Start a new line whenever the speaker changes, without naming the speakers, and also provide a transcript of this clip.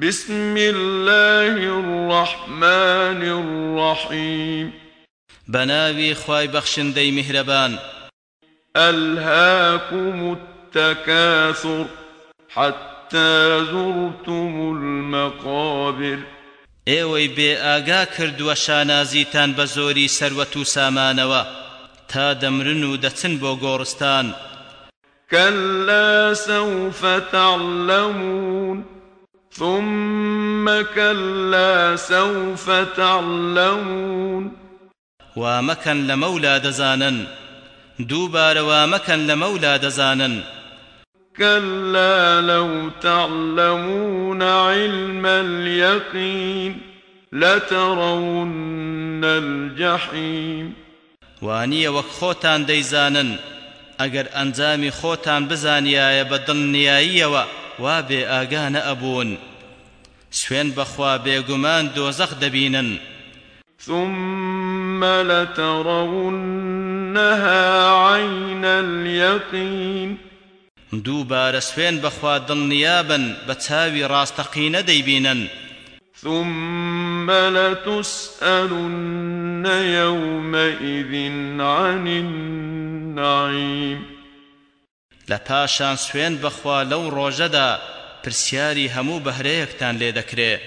بسم الله الرحمن الرحيم.
بناوي خواي بخشندي مهربان
ألهاكم التكاثر حتى زرتم المقابر.
ئێوەی بێ ئاگا کردووە شانازیتان بە زۆری سەروەت و سامانەوە تا دەمرن و دەچن بۆ گۆڕستان.
كلا سوف تعلمون. ثم كلا سوف تعلمون.
مەولا دەزانن دووبارە وامەکەن لە مەولا دەزانن
كلا لو تعلمون علم اليقين لترون الجحيم.
وانیە وەک خۆتان دەیزانن ئەگەر ئەنجامی خۆتان بزانیایە بە دڵنیاییەوە وا بێ ئاگانە ئەبوون. سوێن بەخوا بێگومان دۆزەخ دەبینن.
ثم لترونها عين اليقين.
دووبارە سوێن بەخوا دڵنیابن بە چاوی ڕاستەقینە دەیبینن.
ثم لتسألن يومئذ عن النعيم.
لپاشان سوێن بەخوا لەو ڕۆژەدا پرسیاری هەموو بەهرەیەکتان لێ دەکرێت